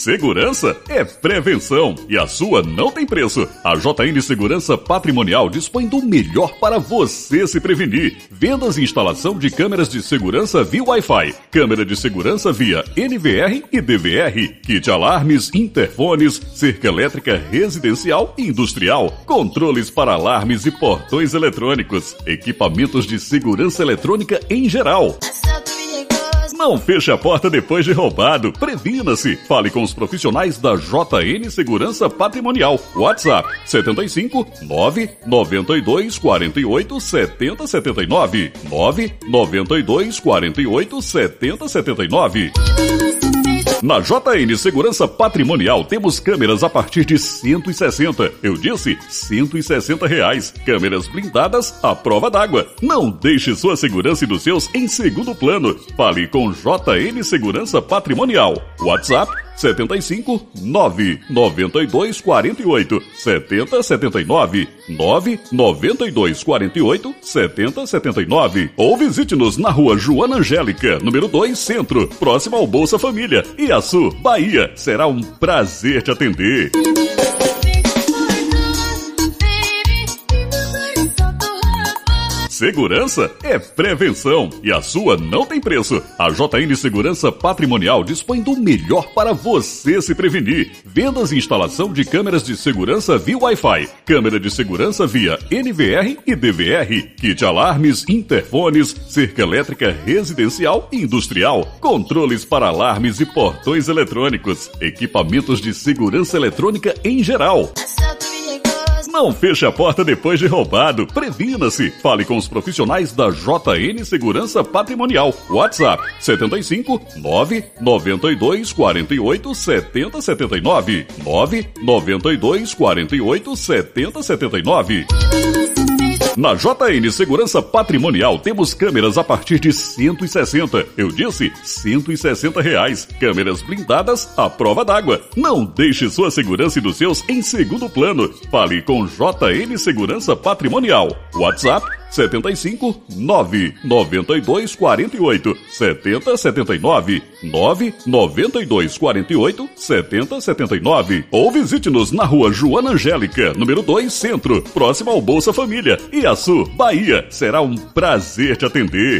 Segurança é prevenção e a sua não tem preço. A JN Segurança Patrimonial dispõe do melhor para você se prevenir. Vendas e instalação de câmeras de segurança via Wi-Fi, câmera de segurança via NVR e DVR, kit alarmes, interfones, cerca elétrica residencial e industrial, controles para alarmes e portões eletrônicos, equipamentos de segurança eletrônica em geral. Não feche a porta depois de roubado. Previna-se. Fale com os profissionais da JN Segurança Patrimonial. WhatsApp 75 992 48 70 79 992 48 70 79. Na JN Segurança Patrimonial temos câmeras a partir de 160. Eu disse 160 reais. Câmeras blindadas à prova d'água. Não deixe sua segurança e dos seus em segundo plano. Fale com JN Segurança Patrimonial. WhatsApp 75 9 92 48 70 79 9 92 48 70 79 ou visite-nos na rua Joana Angélica, número 2, Centro, próximo ao Bolsa Família, Iaçu, Bahia. Será um prazer te atender. Segurança é prevenção e a sua não tem preço. A JN Segurança Patrimonial dispõe do melhor para você se prevenir. Vendas e instalação de câmeras de segurança via Wi-Fi, câmera de segurança via NVR e DVR, kit alarmes, interfones, cerca elétrica residencial e industrial, controles para alarmes e portões eletrônicos, equipamentos de segurança eletrônica em geral. Não feche a porta depois de roubado. Previna-se. Fale com os profissionais da JN Segurança Patrimonial. WhatsApp 75 9 92 48 70 79 9 92 48 70 79. Na JN Segurança Patrimonial temos câmeras a partir de 160. Eu disse 160 reais. Câmeras blindadas à prova d'água. Não deixe sua segurança e dos seus em segundo plano. Fale com JN Segurança Patrimonial. WhatsApp 75 9 92 48 70 79 9 92 48 70 79 ou visite-nos na rua Joana Angélica, número 2, Centro, próximo ao Bolsa Família, Iaçu, Bahia. Será um prazer te atender.